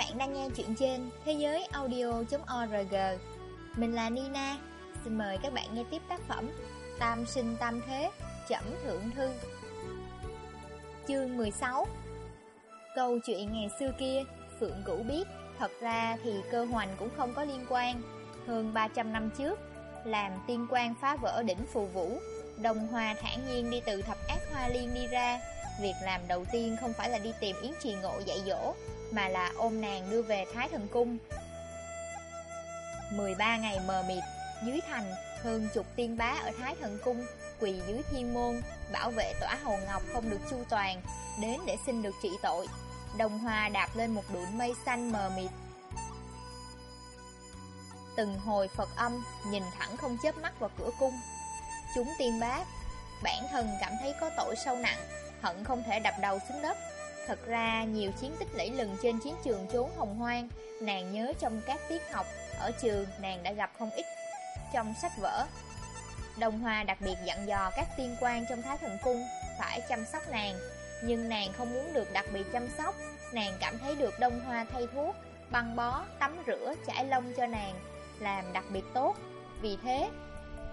bạn đang nghe chuyện trên thế giới audio.org Mình là Nina. Xin mời các bạn nghe tiếp tác phẩm Tam sinh tam thế, Chẩm thượng thư. Chương 16 Câu chuyện ngày xưa kia, Phượng Cửu biết, Thật ra thì cơ hoành cũng không có liên quan. Hơn 300 năm trước, Làm tiên quan phá vỡ đỉnh phù vũ Đồng Hòa thản nhiên đi từ thập ác hoa liên đi ra. Việc làm đầu tiên không phải là đi tìm Yến Trì Ngộ dạy dỗ mà là ôm nàng đưa về Thái Thần Cung. 13 ngày mờ mịt, Dưới thành, Hơn chục tiên bá ở Thái Thần Cung Quỳ dưới thiên môn, Bảo vệ tỏa hồn ngọc không được chu toàn, Đến để xin được trị tội. Đồng Hoa đạp lên một đụn mây xanh mờ mịt. Từng hồi Phật âm Nhìn thẳng không chớp mắt vào cửa cung. Chúng tiên bá, Bản thân cảm thấy có tội sâu nặng, Hận không thể đập đầu xuống đất. Thật ra nhiều chiến tích lẫy lừng trên chiến trường trốn hồng hoang Nàng nhớ trong các tiết học Ở trường nàng đã gặp không ít Trong sách vở. Đồng Hoa đặc biệt dặn dò các tiên quan trong Thái Thần Cung Phải chăm sóc nàng Nhưng nàng không muốn được đặc biệt chăm sóc. Nàng cảm thấy được Đông Hoa thay thuốc Băng bó, tắm rửa, chải lông cho nàng Làm đặc biệt tốt. Vì thế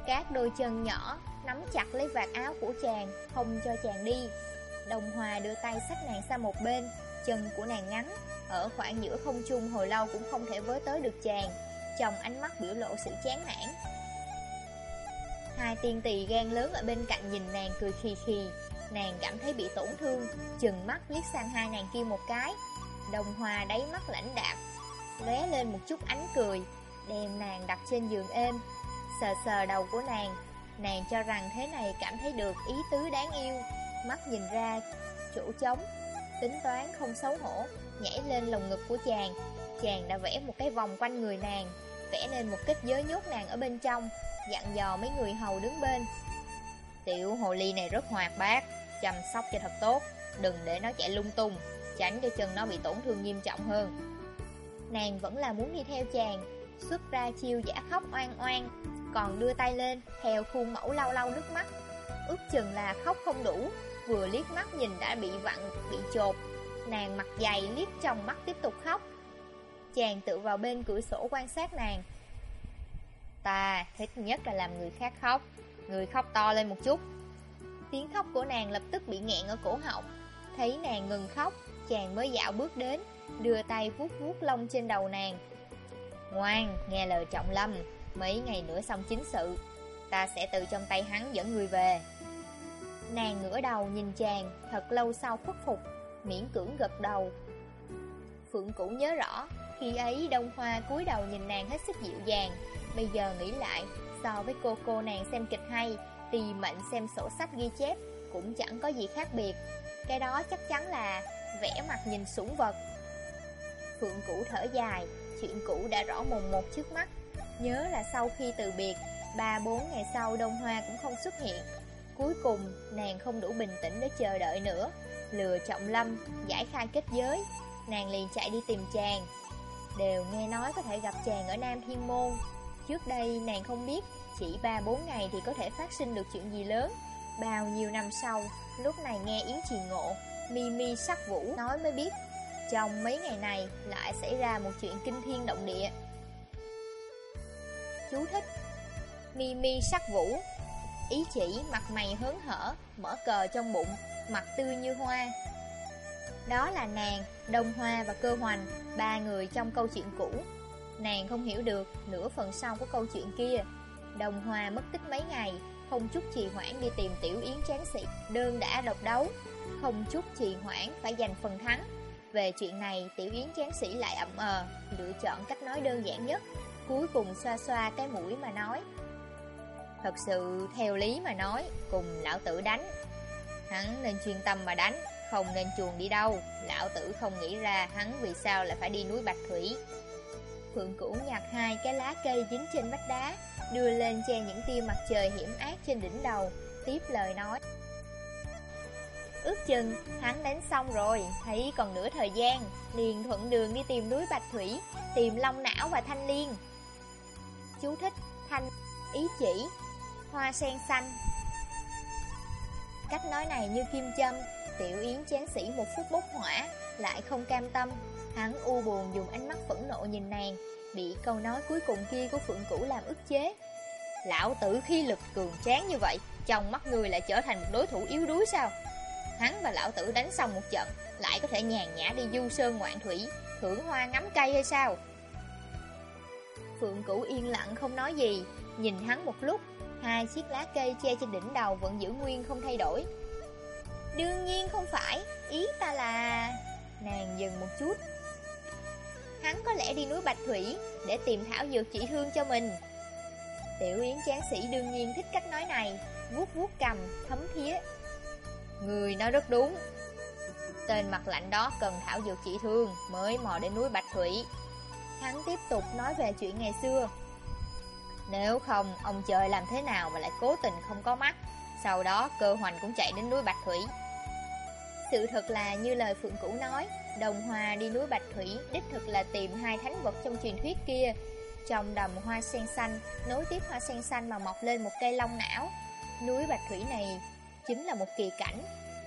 Các đôi chân nhỏ nắm chặt lấy vạt áo của chàng Không cho chàng đi. Đồng Hòa đưa tay xách nàng sang một bên. Chân của nàng ngắn, Ở khoảng giữa không trung hồi lâu cũng không thể với tới được chàng. Chồng ánh mắt biểu lộ sự chán nản. Hai tiên tỳ gan lớn ở bên cạnh nhìn nàng cười khì khì. Nàng cảm thấy bị tổn thương, Chừng mắt liếc sang hai nàng kia một cái. Đồng Hòa đáy mắt lãnh đạm, lóe lên một chút ánh cười, Đem nàng đặt trên giường êm. Sờ sờ đầu của nàng Nàng cho rằng thế này cảm thấy được ý tứ đáng yêu. Mắt nhìn ra, chỗ trống, Tính toán không xấu hổ, Nhảy lên lồng ngực của chàng. Chàng đã vẽ một cái vòng quanh người nàng, Vẽ nên một kết giới nhốt nàng ở bên trong, Dặn dò mấy người hầu đứng bên. Tiểu hồ ly này rất hoạt bát, Chăm sóc cho thật tốt, Đừng để nó chạy lung tung, Tránh cho chân nó bị tổn thương nghiêm trọng hơn. Nàng vẫn là muốn đi theo chàng, Xuất ra chiêu giả khóc oan oan, Còn đưa tay lên, Theo khuôn mẫu lau lau nước mắt. Ước chừng là khóc không đủ. Vừa liếc mắt nhìn đã bị vặn, bị chột. Nàng mặt dày liếc trong mắt tiếp tục khóc. Chàng tự vào bên cửa sổ quan sát nàng. Ta thích nhất là làm người khác khóc. Người khóc to lên một chút. Tiếng khóc của nàng lập tức bị nghẹn ở cổ họng. Thấy nàng ngừng khóc Chàng mới dạo bước đến Đưa tay vuốt vuốt lông trên đầu nàng. Ngoan, nghe lời trọng lâm. Mấy ngày nữa xong chính sự. Ta sẽ từ trong tay hắn dẫn người về. Nàng ngửa đầu nhìn chàng, Thật lâu sau khuất phục, Miễn cưỡng gật đầu. Phượng Cũ nhớ rõ, Khi ấy Đông Hoa cúi đầu nhìn nàng hết sức dịu dàng. Bây giờ nghĩ lại, So với cô cô nàng xem kịch hay Tì mệnh xem sổ sách ghi chép Cũng chẳng có gì khác biệt. Cái đó chắc chắn là Vẽ mặt nhìn sủng vật. Phượng Cũ thở dài, Chuyện cũ đã rõ mồn một trước mắt. Nhớ là sau khi từ biệt, Ba bốn ngày sau Đông Hoa cũng không xuất hiện. Cuối cùng, nàng không đủ bình tĩnh để chờ đợi nữa. Lừa trọng lâm, Giải khai kết giới. Nàng liền chạy đi tìm chàng. Đều nghe nói có thể gặp chàng ở Nam Thiên Môn. Trước đây nàng không biết, Chỉ 3-4 ngày thì có thể phát sinh được chuyện gì lớn. Bao nhiêu năm sau, Lúc này nghe Yến Trì Ngộ, Mi Mi sắc vũ nói mới biết, Trong mấy ngày này lại xảy ra một chuyện kinh thiên động địa. Chú thích, Mi Mi sắc vũ Ý chỉ mặt mày hớn hở Mở cờ trong bụng Mặt tươi như hoa. Đó là nàng, Đông Hoa và Cơ Hoành Ba người trong câu chuyện cũ. Nàng không hiểu được nửa phần sau của câu chuyện kia. Đồng Hoa mất tích mấy ngày Không chút trì hoãn đi tìm Tiểu Yến chán Sĩ Đơn đã độc đấu. Không chút trì hoãn phải giành phần thắng. Về chuyện này Tiểu Yến chán Sĩ lại ậm ờ Lựa chọn cách nói đơn giản nhất. Cuối cùng xoa xoa cái mũi mà nói Thật sự theo lý mà nói, Cùng lão tử đánh. Hắn nên chuyên tâm mà đánh, Không nên chuồn đi đâu. Lão tử không nghĩ ra hắn vì sao lại phải đi núi Bạch Thủy. Phượng Cửu nhặt hai cái lá cây dính trên vách đá, Đưa lên che những tia mặt trời hiểm ác trên đỉnh đầu, Tiếp lời nói. Ước chừng, hắn đánh xong rồi, Thấy còn nửa thời gian, Liền thuận đường đi tìm núi Bạch Thủy, Tìm Long Não và Thanh Liên. Chú thích, Thanh, ý chỉ. Hoa sen xanh Cách nói này như kim châm Tiểu Yến chán sĩ một phút bốc hỏa Lại không cam tâm Hắn u buồn dùng ánh mắt phẫn nộ nhìn nàng, bị câu nói cuối cùng kia của Phượng Cửu làm ức chế. Lão tử khi lực cường tráng như vậy, trong mắt người lại trở thành một đối thủ yếu đuối sao? Hắn và lão tử đánh xong một trận, lại có thể nhàn nhã đi du sơn ngoạn thủy, thưởng hoa ngắm cây hay sao? Phượng Cửu yên lặng không nói gì, nhìn hắn một lúc, hai chiếc lá cây che trên đỉnh đầu vẫn giữ nguyên không thay đổi. Đương nhiên không phải, ý ta là... Nàng dừng một chút. Hắn có lẽ đi núi Bạch Thủy để tìm thảo dược trị thương cho mình. Tiểu Yến chán sĩ đương nhiên thích cách nói này, vuốt vuốt cầm, thấm thía. Người nói rất đúng. Tên mặt lạnh đó cần thảo dược trị thương mới mò đến núi Bạch Thủy. Hắn tiếp tục nói về chuyện ngày xưa. Nếu không, ông trời làm thế nào mà lại cố tình không có mắt. Sau đó cơ hoành cũng chạy đến núi Bạch Thủy. Sự thật là như lời Phượng Cũ nói, Đồng hoa đi núi Bạch Thủy đích thực là tìm hai thánh vật trong truyền thuyết kia. Trong đầm hoa sen xanh, nối tiếp hoa sen xanh mà mọc lên một cây long não. Núi Bạch Thủy này chính là một kỳ cảnh,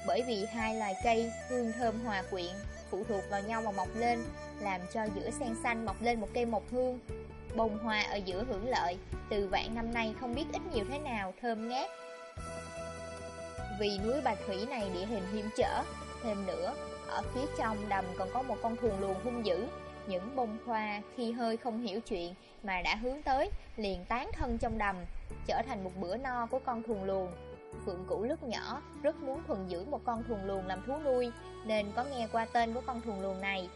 bởi vì hai loài cây hương thơm hòa quyện, phụ thuộc vào nhau mà mọc lên, làm cho giữa sen xanh mọc lên một cây mộc hương. Bông hoa ở giữa hưởng lợi, từ vạn năm nay không biết ít nhiều thế nào thơm ngát. Vì núi Bạch Thủy này địa hình hiểm trở, thêm nữa, ở phía trong đầm còn có một con thuyền luồng hung dữ. Những bông hoa khi hơi không hiểu chuyện mà đã hướng tới, liền tán thân trong đầm, trở thành một bữa no của con thuyền luồng. Phượng Cũ lúc nhỏ rất muốn thuần dưỡng một con thuyền luồng làm thú nuôi, nên có nghe qua tên của con thuyền luồng này.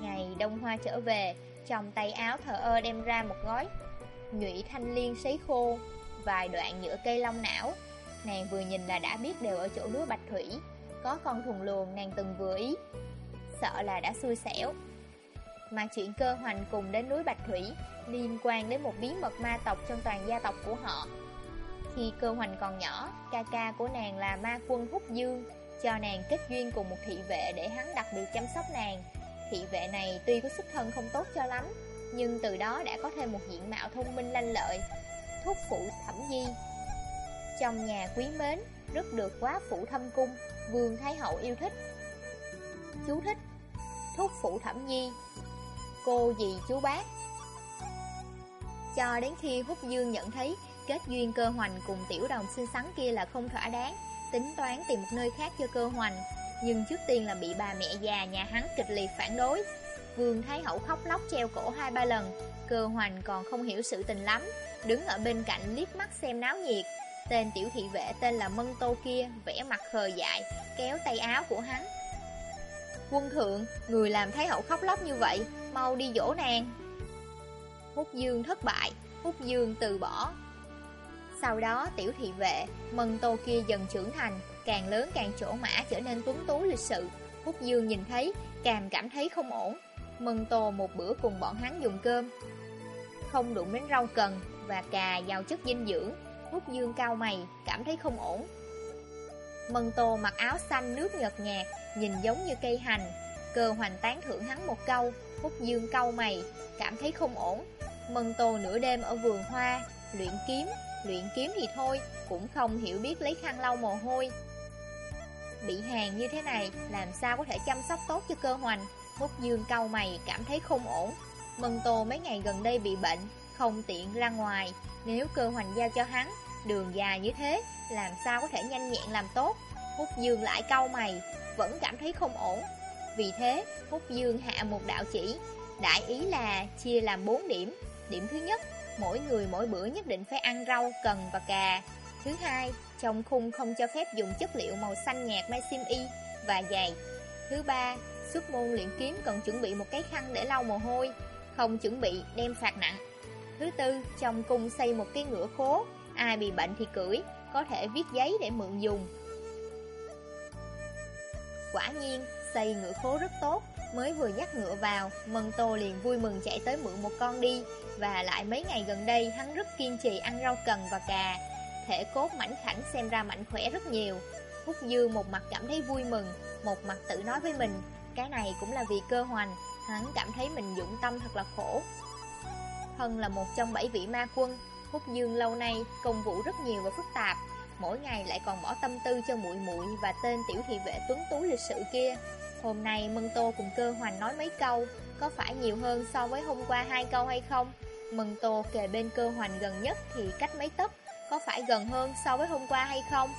Ngày đông hoa trở về, trong tay áo thờ ơ đem ra một gói nhụy thanh liên sấy khô, vài đoạn nhựa cây long não. Nàng vừa nhìn là đã biết đều ở chỗ núi Bạch Thủy, có con thùng luồng nàng từng vừa ý. Sợ là đã xui xẻo. Mà chuyện cơ hoành cùng đến núi Bạch Thủy liên quan đến một bí mật ma tộc trong toàn gia tộc của họ. Khi cơ hoành còn nhỏ, ca ca của nàng là ma quân hút dương, cho nàng kết duyên cùng một thị vệ để hắn đặc biệt chăm sóc nàng. Thị vệ này tuy có xuất thân không tốt cho lắm, nhưng từ đó đã có thêm một diện mạo thông minh lanh lợi. Thúc phụ thẩm di Trong nhà quý mến, rất được quá phụ thâm cung, vương thái hậu yêu thích. Chú thích Thúc phụ thẩm di Cô dì chú bác Cho đến khi hút dương nhận thấy Kết duyên cơ hoành cùng tiểu đồng xinh xắn kia là không thỏa đáng Tính toán tìm một nơi khác cho cơ hoành nhưng trước tiên là bị bà mẹ già nhà hắn kịch liệt phản đối. Vương Thái Hậu khóc lóc treo cổ hai ba lần. Cơ hoành còn không hiểu sự tình lắm. Đứng ở bên cạnh liếc mắt xem náo nhiệt. Tên tiểu thị vệ tên là Mân Tô kia Vẽ mặt khờ dại Kéo tay áo của hắn. Quân thượng Người làm Thái Hậu khóc lóc như vậy Mau đi dỗ nàng. Hút dương thất bại Hút dương từ bỏ. Sau đó tiểu thị vệ, mân tô kia dần trưởng thành, càng lớn càng chỗ mã trở nên tuấn tú lịch sự. Húc Dương nhìn thấy, càng cảm thấy không ổn. mừng tô một bữa cùng bọn hắn dùng cơm. Không đụng đến rau cần và cà giàu chất dinh dưỡng. Húc Dương cao mày, cảm thấy không ổn. mừng tô mặc áo xanh nước nhợt nhạt, nhìn giống như cây hành. Cơ hoành tán thưởng hắn một câu, Húc Dương cau mày, cảm thấy không ổn. mừng tô nửa đêm ở vườn hoa, luyện kiếm, Luyện kiếm thì thôi, cũng không hiểu biết lấy khăn lau mồ hôi. Bị hàng như thế này, làm sao có thể chăm sóc tốt cho cơ hoành? Hút dương cau mày cảm thấy không ổn. Mân Tô mấy ngày gần đây bị bệnh, không tiện ra ngoài. Nếu cơ hoành giao cho hắn, đường dài như thế, làm sao có thể nhanh nhẹn làm tốt? Hút dương lại cau mày, vẫn cảm thấy không ổn. Vì thế, Hút dương hạ một đạo chỉ, đại ý là chia làm 4 điểm. Điểm thứ nhất, mỗi người mỗi bữa nhất định phải ăn rau, cần và cà. Thứ hai, trong khung không cho phép dùng chất liệu màu xanh nhạt may sim y và dày Thứ ba, xuất môn luyện kiếm cần chuẩn bị một cái khăn để lau mồ hôi, không chuẩn bị đem phạt nặng. Thứ tư, trong cung xây một cái ngựa khố, ai bị bệnh thì cưỡi, có thể viết giấy để mượn dùng. Quả nhiên, xây ngựa khố rất tốt, mới vừa dắt ngựa vào, Mân Tô liền vui mừng chạy tới mượn một con đi, và lại mấy ngày gần đây hắn rất kiên trì ăn rau cần và cà Thể cốt mảnh khảnh xem ra mạnh khỏe rất nhiều. Húc Dư một mặt cảm thấy vui mừng, Một mặt tự nói với mình, Cái này cũng là vì cơ hoành, Hắn cảm thấy mình dũng tâm thật là khổ. Hân là một trong bảy vị ma quân Húc Dương lâu nay công vụ rất nhiều và phức tạp, Mỗi ngày lại còn bỏ tâm tư cho muội muội và tên tiểu thị vệ tuấn tú lịch sự kia. Hôm nay Mân Tô cùng cơ hoành nói mấy câu, Có phải nhiều hơn so với hôm qua hai câu hay không? Mân Tô kề bên cơ hoành gần nhất thì cách mấy tấc? Có phải gần hơn so với hôm qua hay không?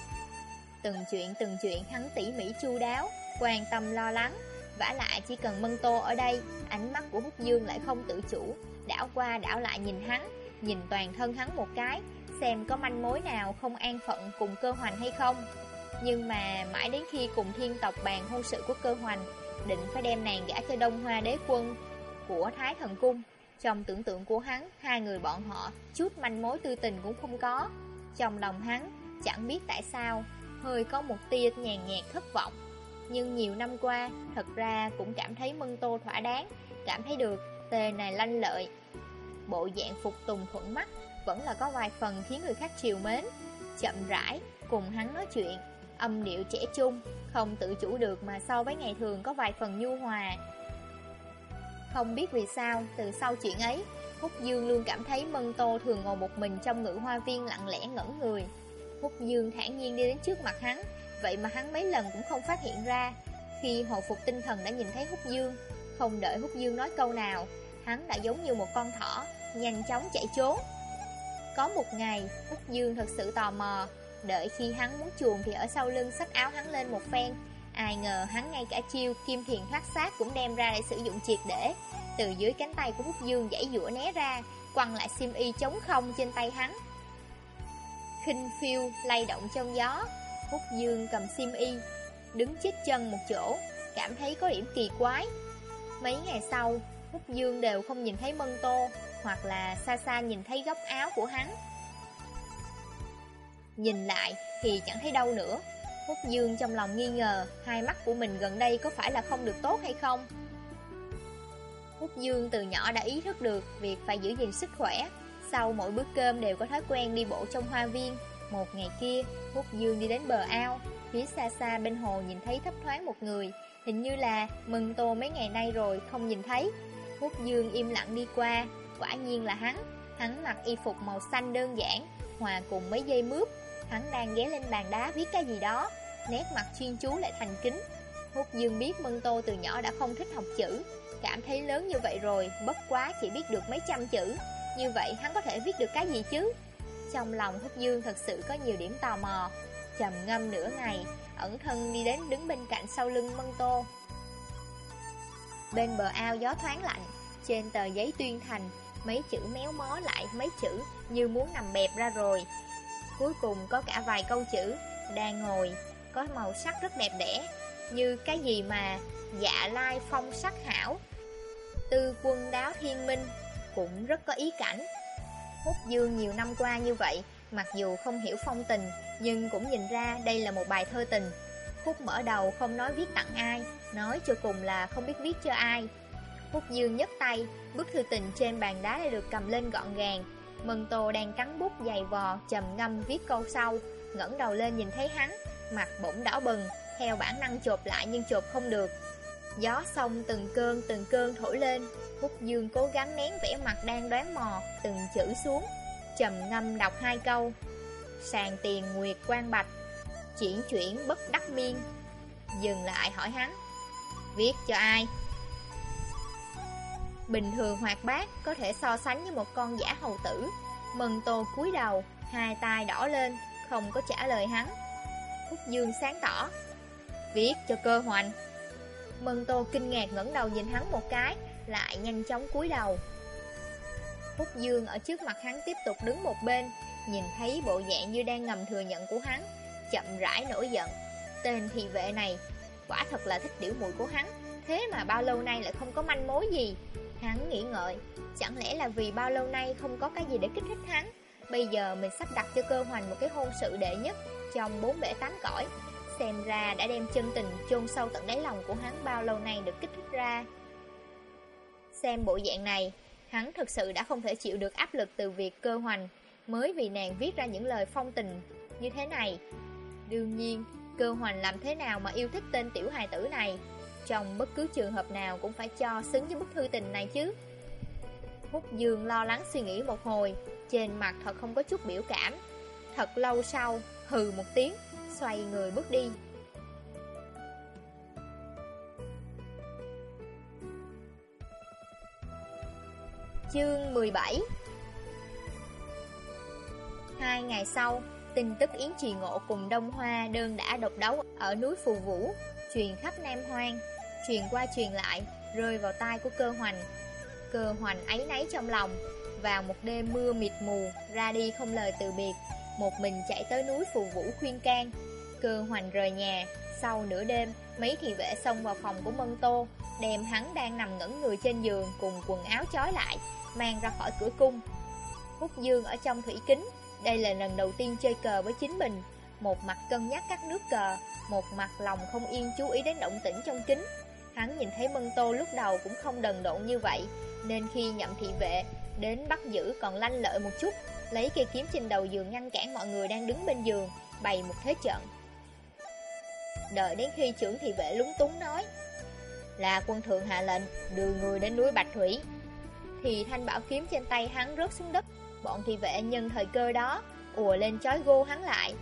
Từng chuyện từng chuyện hắn tỉ mỉ chu đáo, Quan tâm lo lắng. Vả lại chỉ cần Mân Tô ở đây, Ánh mắt của Húc Dương lại không tự chủ. Đảo qua đảo lại nhìn hắn, Nhìn toàn thân hắn một cái, Xem có manh mối nào không an phận cùng cơ hoành hay không. Nhưng mà mãi đến khi cùng thiên tộc bàn hôn sự của cơ hoành, Định phải đem nàng gả cho Đông Hoa đế quân Của Thái Thần Cung. Trong tưởng tượng của hắn, Hai người bọn họ, Chút manh mối tư tình cũng không có. Trong lòng hắn, Chẳng biết tại sao, Hơi có một tia nhàn nhạt thất vọng. Nhưng nhiều năm qua, Thật ra cũng cảm thấy Mân Tô thỏa đáng, Cảm thấy được Tề này lanh lợi. Bộ dạng phục tùng thuận mắt Vẫn là có vài phần khiến người khác chiều mến. Chậm rãi Cùng hắn nói chuyện, Âm điệu trẻ trung, Không tự chủ được mà so với ngày thường có vài phần nhu hòa. Không biết vì sao, Từ sau chuyện ấy Húc Dương luôn cảm thấy Mân Tô thường ngồi một mình trong ngự hoa viên lặng lẽ ngẩn người. Húc Dương thản nhiên đi đến trước mặt hắn, Vậy mà hắn mấy lần cũng không phát hiện ra. Khi hồi phục tinh thần đã nhìn thấy Húc Dương, Không đợi Húc Dương nói câu nào, Hắn đã giống như một con thỏ, Nhanh chóng chạy trốn. Có một ngày, Húc Dương thật sự tò mò, Đợi khi hắn muốn chuồn thì ở sau lưng xách áo hắn lên một phen Ai ngờ hắn ngay cả chiêu kim thiền thoát sát cũng đem ra để sử dụng triệt để. Từ dưới cánh tay của Húc Dương dãy dũa né ra, Quăng lại sim y chống không trên tay hắn. Khinh phiêu lay động trong gió Húc Dương cầm sim y, Đứng chết chân một chỗ, Cảm thấy có điểm kỳ quái. Mấy ngày sau Húc Dương đều không nhìn thấy Mân Tô, Hoặc là xa xa nhìn thấy góc áo của hắn. Nhìn lại thì chẳng thấy đâu nữa. Húc Dương trong lòng nghi ngờ, Hai mắt của mình gần đây có phải là không được tốt hay không? Húc Dương từ nhỏ đã ý thức được Việc phải giữ gìn sức khỏe. Sau mỗi bữa cơm đều có thói quen đi bộ trong hoa viên. Một ngày kia Húc Dương đi đến bờ ao. Phía xa xa bên hồ nhìn thấy thấp thoáng một người. Hình như là mừng tô mấy ngày nay rồi, không nhìn thấy. Húc Dương im lặng đi qua. Quả nhiên là hắn. Hắn mặc y phục màu xanh đơn giản, Hòa cùng mấy dây mướp. Hắn đang ghé lên bàn đá viết cái gì đó. Nét mặt chuyên chú lại thành kính. Húc Dương biết Mân Tô từ nhỏ đã không thích học chữ. Cảm thấy lớn như vậy rồi, Bất quá chỉ biết được mấy trăm chữ. Như vậy hắn có thể viết được cái gì chứ? Trong lòng Húc Dương thật sự có nhiều điểm tò mò. Trầm ngâm nửa ngày, Ẩn thân đi đến đứng bên cạnh sau lưng Mân Tô. Bên bờ ao gió thoáng lạnh, Trên tờ giấy tuyên thành, Mấy chữ méo mó lại mấy chữ Như muốn nằm bẹp ra rồi. Cuối cùng có cả vài câu chữ Đang ngồi, Có màu sắc rất đẹp đẽ, Như cái gì mà Dạ lai phong sắc hảo. Tư quân đáo thiên minh Cũng rất có ý cảnh. Hút dương nhiều năm qua như vậy, Mặc dù không hiểu phong tình, Nhưng cũng nhìn ra đây là một bài thơ tình. Hút mở đầu không nói viết tặng ai, Nói cho cùng là không biết viết cho ai. Hút dương nhấc tay, Bức thư tình trên bàn đá đã được cầm lên gọn gàng Mừng Tô đang cắn bút dày vò Trầm ngâm viết câu sau. Ngẩng đầu lên nhìn thấy hắn, Mặt bỗng đỏ bừng, Theo bản năng chộp lại nhưng chộp không được. Gió sông từng cơn từng cơn thổi lên. Húc dương cố gắng nén vẻ mặt đang đoán mò, Từng chữ xuống. Trầm ngâm đọc hai câu. Sàn tiền nguyệt quan bạch, Chuyển chuyển bất đắc miên. Dừng lại hỏi hắn, Viết cho ai? Bình thường hoạt bát Có thể so sánh với một con giả hầu tử. Mừng tô cúi đầu, Hai tay đỏ lên, Không có trả lời hắn. Phúc Dương sáng tỏ, Viết cho cơ hoành. Mừng tô kinh ngạc ngẩng đầu nhìn hắn một cái, Lại nhanh chóng cúi đầu. Phúc Dương ở trước mặt hắn tiếp tục đứng một bên, Nhìn thấy bộ dạng như đang ngầm thừa nhận của hắn, Chậm rãi nổi giận. Tên thị vệ này, Quả thật là thích điểu mùi của hắn, Thế mà bao lâu nay lại không có manh mối gì. Hắn nghĩ ngợi. Chẳng lẽ là vì bao lâu nay không có cái gì để kích thích hắn? Bây giờ mình sắp đặt cho cơ hoành một cái hôn sự đệ nhất Trong bốn bể tám cõi. Xem ra đã đem chân tình chôn sâu tận đáy lòng của hắn bao lâu nay được kích thích ra. Xem bộ dạng này Hắn thực sự đã không thể chịu được áp lực từ việc cơ hoành Mới vì nàng viết ra những lời phong tình như thế này. Đương nhiên, cơ hoành làm thế nào mà yêu thích tên tiểu hài tử này? Trong bất cứ trường hợp nào cũng phải cho xứng với bức thư tình này chứ. Hút Dương lo lắng suy nghĩ một hồi Trên mặt thật không có chút biểu cảm. Thật lâu sau, hừ một tiếng, xoay người bước đi. Chương 17 Hai ngày sau, tin tức Yến Trì Ngộ cùng Đông Hoa đơn đã độc đấu ở núi Phù Vũ, truyền khắp Nam Hoang truyền qua truyền lại, rơi vào tai của cơ hoành. Cơ hoành ấy nấy trong lòng, vào một đêm mưa mịt mù, ra đi không lời từ biệt, một mình chạy tới núi Phù Vũ khuyên can. Cơ hoành rời nhà, sau nửa đêm, mấy thị vệ xông vào phòng của Mân Tô, đem hắn đang nằm ngẩn người trên giường cùng quần áo chói lại, mang ra khỏi cửa cung. Hút Dương ở trong thủy kính, đây là lần đầu tiên chơi cờ với chính mình, một mặt cân nhắc các nước cờ, một mặt lòng không yên chú ý đến động tĩnh trong kính. Hắn nhìn thấy Mân Tô lúc đầu cũng không đần độn như vậy, nên khi nhậm thị vệ đến bắt giữ còn lanh lợi một chút, lấy cây kiếm trên đầu giường ngăn cản mọi người đang đứng bên giường, bày một thế trận. Đợi đến khi trưởng thị vệ lúng túng nói Là quân thượng hạ lệnh đưa người đến núi Bạch Thủy Thì thanh bảo kiếm trên tay hắn rớt xuống đất Bọn thị vệ nhân thời cơ đó ùa lên chói gô hắn lại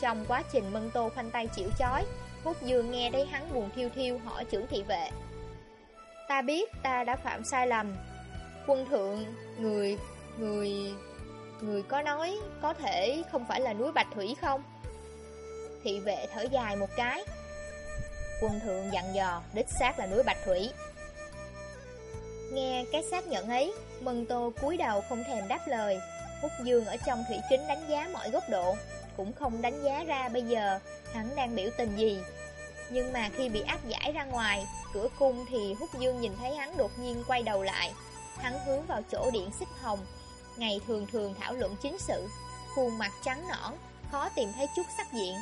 Trong quá trình mân tô khoanh tay chịu chói Húc dương nghe thấy hắn buồn thiêu thiêu hỏi trưởng thị vệ. Ta biết ta đã phạm sai lầm. Quân thượng, người, người, người có nói có thể không phải là núi Bạch Thủy không? Thị vệ thở dài một cái. Quân thượng dặn dò Đích xác là núi Bạch Thủy. Nghe cái xác nhận ấy Mân Tô cúi đầu không thèm đáp lời. Húc Dương ở trong thủy kính đánh giá mọi góc độ Cũng không đánh giá ra bây giờ Hắn đang biểu tình gì. Nhưng mà khi bị áp giải ra ngoài Cửa cung thì Húc Dương nhìn thấy hắn đột nhiên quay đầu lại. Hắn hướng vào chỗ điện xích hồng. Ngày thường thường thảo luận chính sự Khuôn mặt trắng nõn Khó tìm thấy chút sắc diện.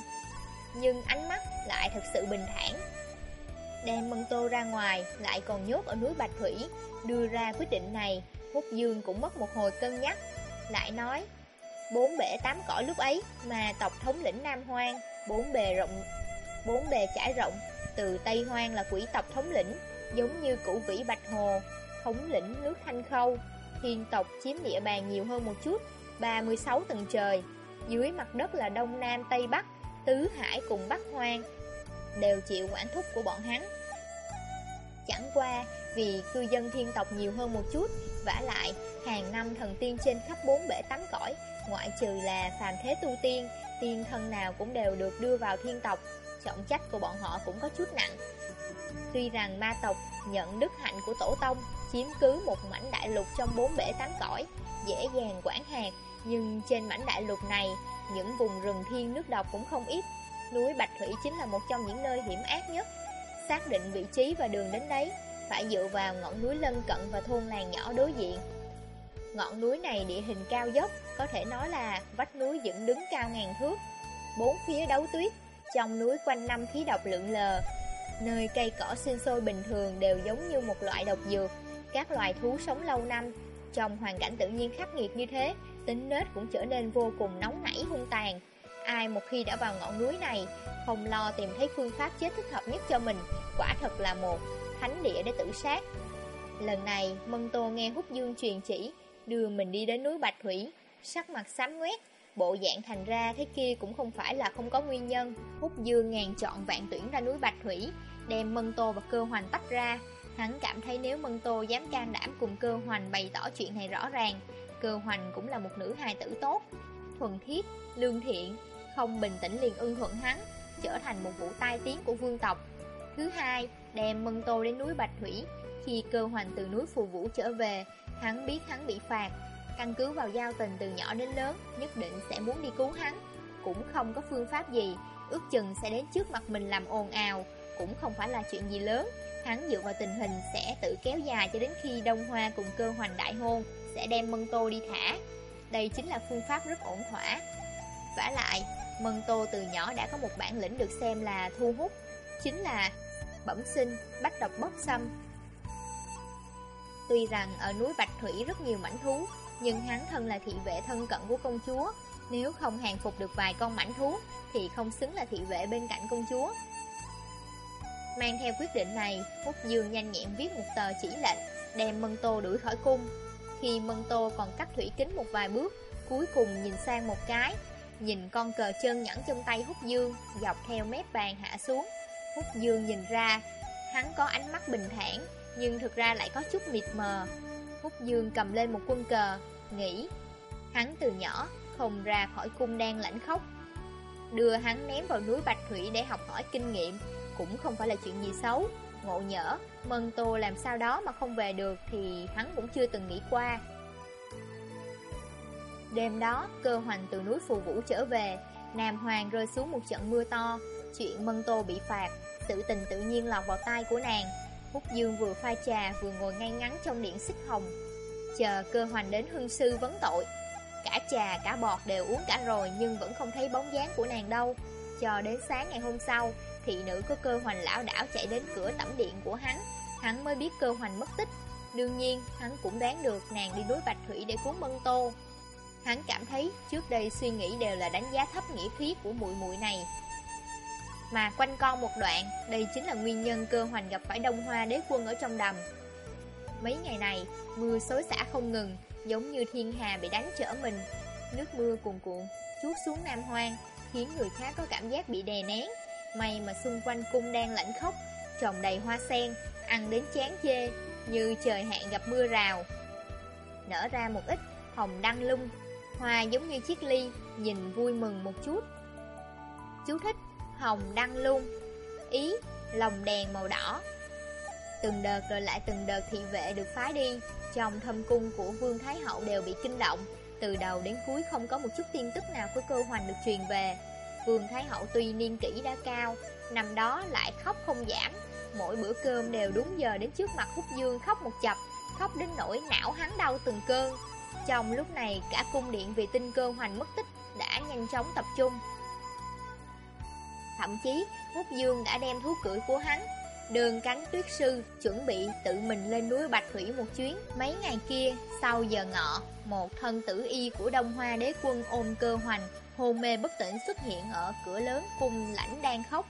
Nhưng ánh mắt lại thật sự bình thản. Đem Mân Tô ra ngoài, lại còn nhốt ở núi Bạch Thủy, đưa ra quyết định này, Húc Dương cũng mất một hồi cân nhắc, lại nói, bốn bể tám cõi lúc ấy mà tộc thống lĩnh Nam Hoang, bốn bề rộng, bốn bề trải rộng, từ Tây Hoang là quỷ tộc thống lĩnh, giống như cũ vĩ Bạch Hồ, thống lĩnh nước Thanh Khâu, thiên tộc chiếm địa bàn nhiều hơn một chút, 36 tầng trời, dưới mặt đất là Đông Nam Tây Bắc, Tứ Hải cùng Bắc Hoang đều chịu quản thúc của bọn hắn. Chẳng qua vì cư dân thiên tộc nhiều hơn một chút, vả lại hàng năm thần tiên trên khắp bốn bể tắm cõi, ngoại trừ là phàm thế tu tiên, tiên thân nào cũng đều được đưa vào thiên tộc, trọng trách của bọn họ cũng có chút nặng. Tuy rằng ma tộc nhận đức hạnh của tổ tông, chiếm cứ một mảnh đại lục trong bốn bể tám cõi, dễ dàng quản hạt, nhưng trên mảnh đại lục này những vùng rừng thiên nước độc cũng không ít. Núi Bạch Thủy chính là một trong những nơi hiểm ác nhất. Xác định vị trí và đường đến đấy Phải dựa vào ngọn núi lân cận và thôn làng nhỏ đối diện. Ngọn núi này địa hình cao dốc Có thể nói là vách núi dựng đứng cao ngàn thước. Bốn phía đấu tuyết trong núi quanh năm khí độc lượng lờ Nơi cây cỏ sinh sôi bình thường đều giống như một loại độc dược Các loài thú sống lâu năm Trong hoàn cảnh tự nhiên khắc nghiệt như thế tính nết cũng trở nên vô cùng nóng nảy hung tàn. Ai một khi đã vào ngọn núi này, không lo tìm thấy phương pháp chết thích hợp nhất cho mình, quả thật là một thánh địa để tự sát. Lần này, Mân Tô nghe Húc Dương truyền chỉ, đưa mình đi đến núi Bạch Thủy, sắc mặt xám ngoét, bộ dạng thành ra thế kia cũng không phải là không có nguyên nhân. Húc Dương ngàn chọn vạn tuyển ra núi Bạch Thủy, đem Mân Tô và Cơ Hoành tách ra. Hắn cảm thấy nếu Mân Tô dám can đảm cùng Cơ Hoành bày tỏ chuyện này rõ ràng, Cơ hoành cũng là một nữ hài tử tốt Thuần thiết, lương thiện Không bình tĩnh liền ưng thuận hắn Trở thành một vụ tai tiếng của vương tộc Thứ hai, đem Mân Tô đến núi Bạch Thủy Khi cơ hoành từ núi Phù Vũ trở về Hắn biết hắn bị phạt Căn cứ vào giao tình từ nhỏ đến lớn Nhất định sẽ muốn đi cứu hắn Cũng không có phương pháp gì Ước chừng sẽ đến trước mặt mình làm ồn ào Cũng không phải là chuyện gì lớn Hắn dựa vào tình hình sẽ tự kéo dài cho đến khi Đông Hoa cùng cơ hoành đại hôn sẽ đem Mân Tô đi thả. Đây chính là phương pháp rất ổn thỏa. vả lại, Mân Tô từ nhỏ đã có một bản lĩnh được xem là thu hút, chính là bẩm sinh, bách độc bốc xâm. Tuy rằng ở núi Bạch Thủy rất nhiều mảnh thú, nhưng hắn thân là thị vệ thân cận của công chúa. Nếu không hàng phục được vài con mảnh thú, thì không xứng là thị vệ bên cạnh công chúa. Mang theo quyết định này, Húc Dương nhanh nhẹn viết một tờ chỉ lệnh, đem Mân Tô đuổi khỏi cung. Khi Mân Tô còn cách thủy kính một vài bước Cuối cùng nhìn sang một cái Nhìn con cờ chân nhẫn trong tay Húc Dương Dọc theo mép bàn hạ xuống Húc Dương nhìn ra Hắn có ánh mắt bình thản Nhưng thực ra lại có chút mịt mờ Phúc Dương cầm lên một quân cờ, nghĩ Hắn từ nhỏ không ra khỏi cung đang lãnh khóc Đưa hắn ném vào núi Bạch Thủy để học hỏi kinh nghiệm Cũng không phải là chuyện gì xấu. Ngộ nhỡ, Mân Tô làm sao đó mà không về được Thì hắn cũng chưa từng nghĩ qua. Đêm đó, cơ hoành từ núi Phù Vũ trở về Nam Hoàng rơi xuống một trận mưa to Chuyện Mân Tô bị phạt Sự tình tự nhiên lọt vào tai của nàng. Húc Dương vừa pha trà vừa ngồi ngay ngắn trong điện xích hồng. Chờ cơ hoành đến hương sư vấn tội. Cả trà, cả bọt đều uống cả rồi Nhưng vẫn không thấy bóng dáng của nàng đâu. Cho đến sáng ngày hôm sau, Thị nữ có cơ hoành lão đảo chạy đến cửa tẩm điện của hắn. Hắn mới biết cơ hoành mất tích. Đương nhiên, hắn cũng đoán được nàng đi núi Bạch Thủy để cuốn mân tô. Hắn cảm thấy trước đây suy nghĩ đều là đánh giá thấp nghĩa khí của muội muội này. Mà quanh con một đoạn, Đây chính là nguyên nhân cơ hoành gặp phải đông hoa đế quân ở trong đầm. Mấy ngày này, Mưa xối xả không ngừng, Giống như thiên hà bị đánh trở mình. Nước mưa cuồn cuộn, chuốt xuống Nam Hoang, Khiến người khác có cảm giác bị đè nén. May mà xung quanh cung đang lạnh khóc Trồng đầy hoa sen, Ăn đến chán chê, Như trời hạn gặp mưa rào. Nở ra một ít hồng đăng lung, Hoa giống như chiếc ly, Nhìn vui mừng một chút. Chú thích Hồng đăng lung Ý, Lồng đèn màu đỏ. Từng đợt rồi lại từng đợt thị vệ được phái đi. Trong thâm cung của Vương Thái Hậu đều bị kinh động. Từ đầu đến cuối không có một chút tin tức nào của cơ hoành được truyền về. Vương Thái Hậu tuy niên kỷ đã cao, Năm đó lại khóc không giảm Mỗi bữa cơm đều đúng giờ đến trước mặt Húc Dương khóc một chập, Khóc đến nỗi não hắn đau từng cơn. Trong lúc này, cả cung điện vì tin cơ hoành mất tích Đã nhanh chóng tập trung. Thậm chí Úc Dương đã đem thú cưỡi của hắn Đường cánh tuyết sư chuẩn bị tự mình lên núi Bạch Thủy một chuyến. Mấy ngày kia, sau giờ ngọ Một thân tử y của Đông Hoa đế quân ôm cơ hoành Hôn mê bất tỉnh xuất hiện ở cửa lớn cung lãnh đang khóc.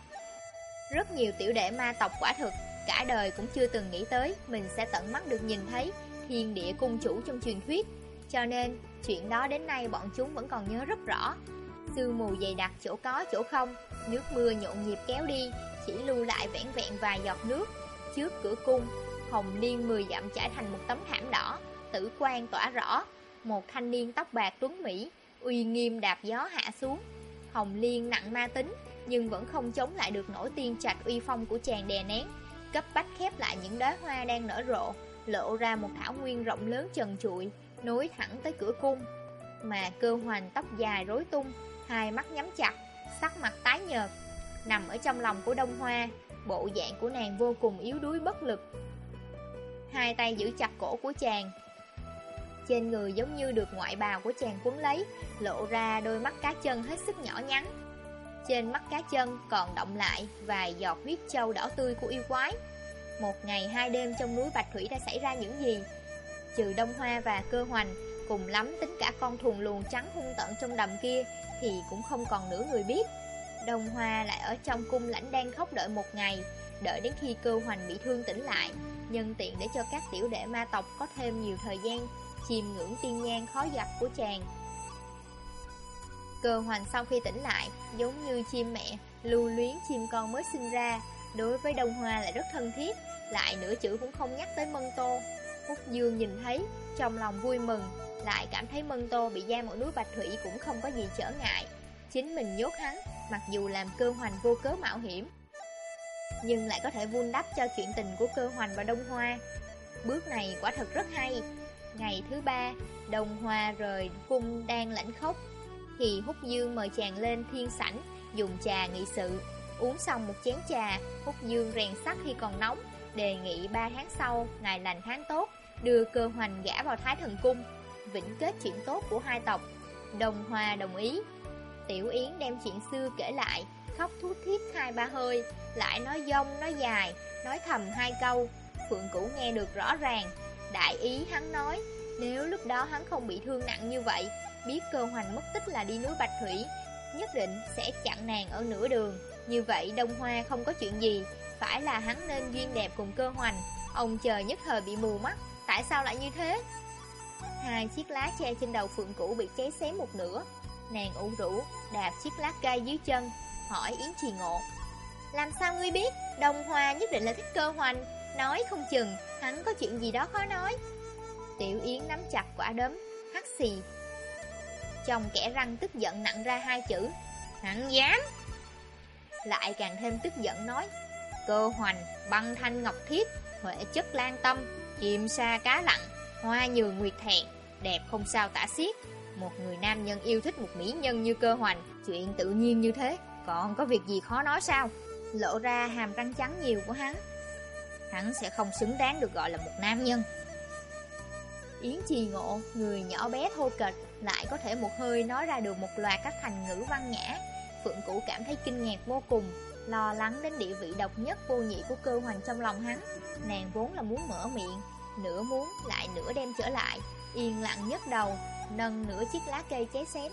Rất nhiều tiểu đệ ma tộc quả thực Cả đời cũng chưa từng nghĩ tới Mình sẽ tận mắt được nhìn thấy Thiên địa cung chủ trong truyền thuyết. Cho nên chuyện đó đến nay bọn chúng vẫn còn nhớ rất rõ. Sương mù dày đặc chỗ có chỗ không Nước mưa nhộn nhịp kéo đi, Chỉ lưu lại vẹn vẹn vài giọt nước Trước cửa cung. Hồng liên mười dặm trải thành một tấm thảm đỏ, Tử quan tỏa rõ. Một thanh niên tóc bạc tuấn Mỹ, Uy nghiêm đạp gió hạ xuống. Hồng liên nặng ma tính, Nhưng vẫn không chống lại được nổi tiên trạch uy phong của chàng đè nén. Cấp bách khép lại những đóa hoa đang nở rộ, Lộ ra một thảo nguyên rộng lớn trần trụi, Nối thẳng tới cửa cung. Mà cơ hoành tóc dài rối tung, Hai mắt nhắm chặt Sắc mặt tái nhợt, Nằm ở trong lòng của Đông Hoa, Bộ dạng của nàng vô cùng yếu đuối bất lực. Hai tay giữ chặt cổ của chàng. Trên người giống như được ngoại bào của chàng cuốn lấy, Lộ ra đôi mắt cá chân hết sức nhỏ nhắn. Trên mắt cá chân còn động lại Vài giọt huyết châu đỏ tươi của yêu quái. Một ngày hai đêm trong núi Bạch Thủy đã xảy ra những gì? Trừ Đông Hoa và Cơ Hoành Cùng lắm tính cả con thùng luồn trắng hung tận trong đầm kia Thì cũng không còn nửa người biết. Đông Hoa lại ở trong cung lãnh đang khóc đợi một ngày, Đợi đến khi cơ hoành bị thương tỉnh lại, Nhân tiện để cho các tiểu đệ ma tộc có thêm nhiều thời gian Chiêm ngưỡng tiên nhan khó giặt của chàng. Cơ hoành sau khi tỉnh lại, Giống như chim mẹ, Lưu luyến chim con mới sinh ra, Đối với Đông Hoa lại rất thân thiết, Lại nửa chữ cũng không nhắc tới Mân Tô. Húc Dương nhìn thấy trong lòng vui mừng, Lại cảm thấy Mân Tô bị giam ở núi Bạch Thủy Cũng không có gì trở ngại. Chính mình nhốt hắn, Mặc dù làm cơ hoành vô cớ mạo hiểm, Nhưng lại có thể vun đắp cho chuyện tình của cơ hoành và Đông Hoa. Bước này quả thật rất hay. Ngày thứ ba, Đông Hoa rời cung đang lãnh khóc Thì Húc Dương mời chàng lên thiên sảnh, Dùng trà nghị sự. Uống xong một chén trà, Húc Dương rèn sắt khi còn nóng, Đề nghị ba tháng sau Ngày lành tháng tốt. Đưa cơ hoành gã vào Thái Thần Cung, Vĩnh kết chuyện tốt của hai tộc. Đồng Hoa đồng ý. Tiểu Yến đem chuyện xưa kể lại, Khóc thút thít hai ba hơi, Lại nói dông, nói dài, Nói thầm hai câu. Phượng Cửu nghe được rõ ràng, Đại ý hắn nói, Nếu lúc đó hắn không bị thương nặng như vậy, Biết cơ hoành mất tích là đi núi Bạch Thủy, Nhất định sẽ chặn nàng ở nửa đường. Như vậy Đông Hoa không có chuyện gì, Phải là hắn nên duyên đẹp cùng cơ hoành. Ông chờ nhất thời bị mù mắt. Tại sao lại như thế Hai chiếc lá che trên đầu Phượng cũ bị cháy xém một nửa Nàng ủ rũ, đạp chiếc lá cây dưới chân, hỏi Yến Trì Ngộ. Làm sao ngươi biết, đồng Hoa nhất định là thích cơ hoành, nói không chừng, hắn có chuyện gì đó khó nói. Tiểu Yến nắm chặt quả đấm, hắt xì. Chồng kẻ răng tức giận nặng ra hai chữ, hắn dám. Lại càng thêm tức giận nói, cơ hoành, băng thanh ngọc thiết, huệ chất lan tâm, chim sa cá lặng, hoa nhường nguyệt thẹn, đẹp không sao tả xiết. Một người nam nhân yêu thích một mỹ nhân như cơ hoành, chuyện tự nhiên như thế, còn có việc gì khó nói sao? Lộ ra hàm răng trắng nhiều của hắn. Hắn sẽ không xứng đáng được gọi là một nam nhân. Yến Trì Ngộ, người nhỏ bé thô kệch, lại có thể một hơi nói ra được một loạt các thành ngữ văn nhã. Phượng Cũ cảm thấy kinh ngạc vô cùng, lo lắng đến địa vị độc nhất vô nhị của cơ hoàng trong lòng hắn. Nàng vốn là muốn mở miệng, nửa muốn lại nửa đem trở lại, yên lặng nhấc đầu, nâng nửa chiếc lá cây cháy xém,